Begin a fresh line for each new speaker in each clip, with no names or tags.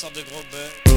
sorte de gros bœuf.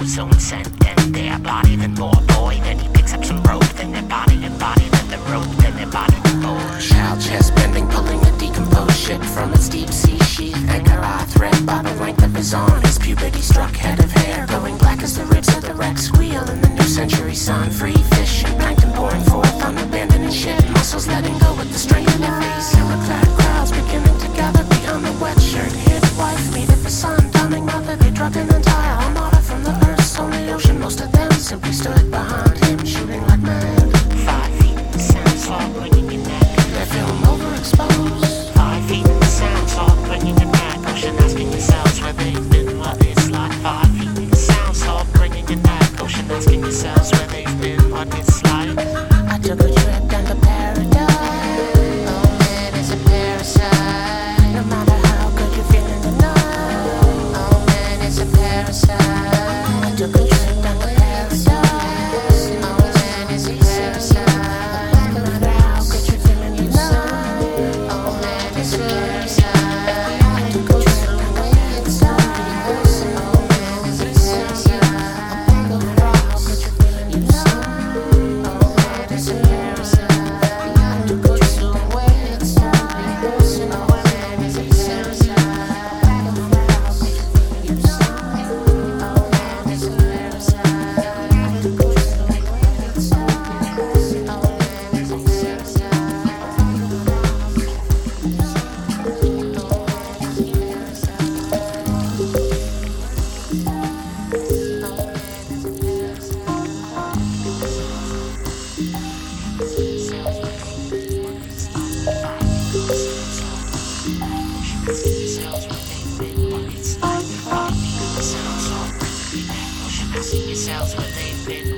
Ozone scent. Then their body, then more boy. Then he picks up some rope. Then their body, and body, then the rope. Then their body, then more.
Child chest bending, pulling a decomposed ship from its deep sea sheath. Anchor eye thread by the length of his arm. His puberty struck head of hair, going black as the ribs of the wreck squeal in the new century sun. Free fish and plankton pouring forth on abandoned ship. Muscles letting go with the strength of the face. Silver-clad crowds beginning to gather beyond the wet shirt. Hid wife, meet at the sun, donning mother. They drugged an Most of them simply stood behind him, shooting like mad.
Five feet in the sound, all bringing your neck.
Their film overexposed.
Five feet in the sound, all bringing your neck. Ocean asking yourselves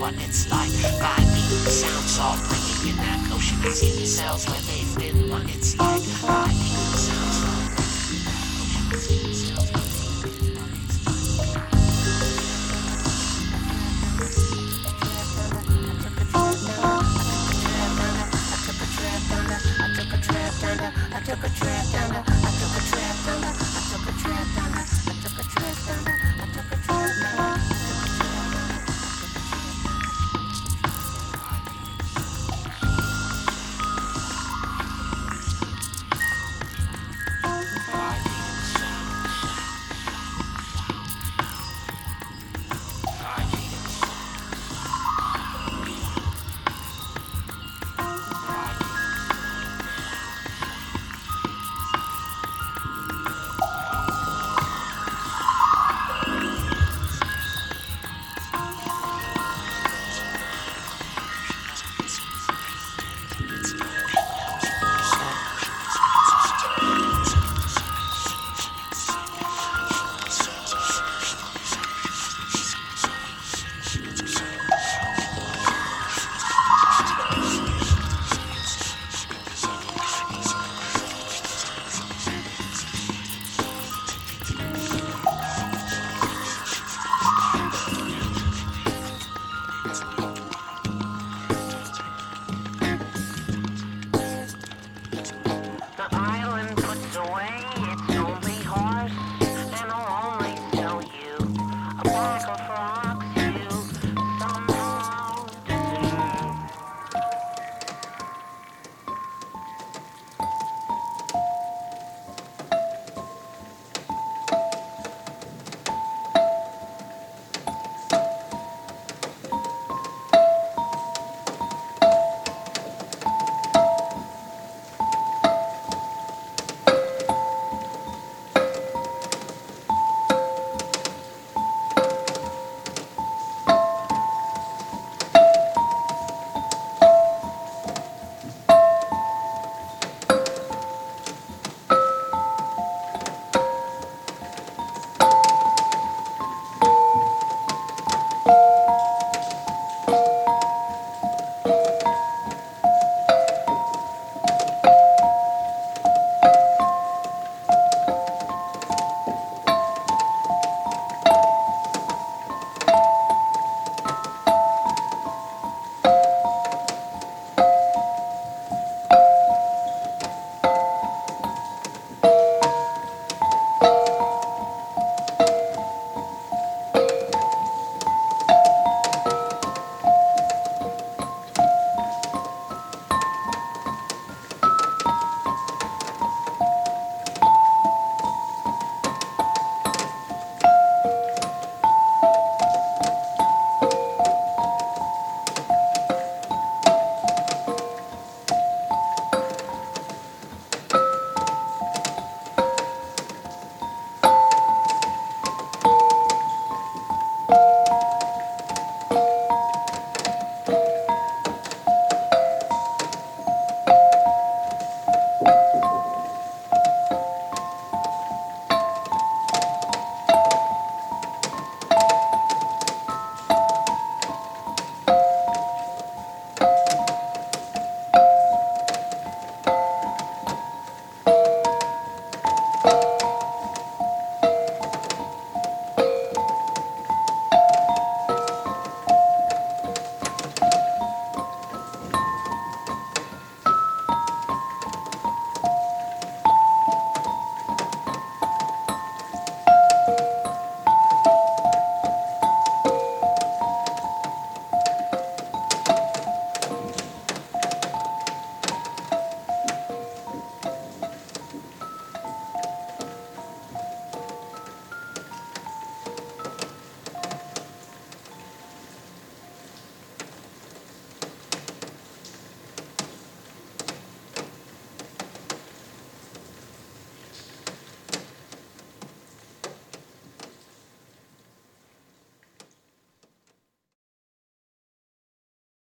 what it's like. Five feet in the sound, soft, bringing your neck. Ocean asking yourselves where they've been, what it's like. Five feet in the sound, soft, bringing. Ocean asking yourselves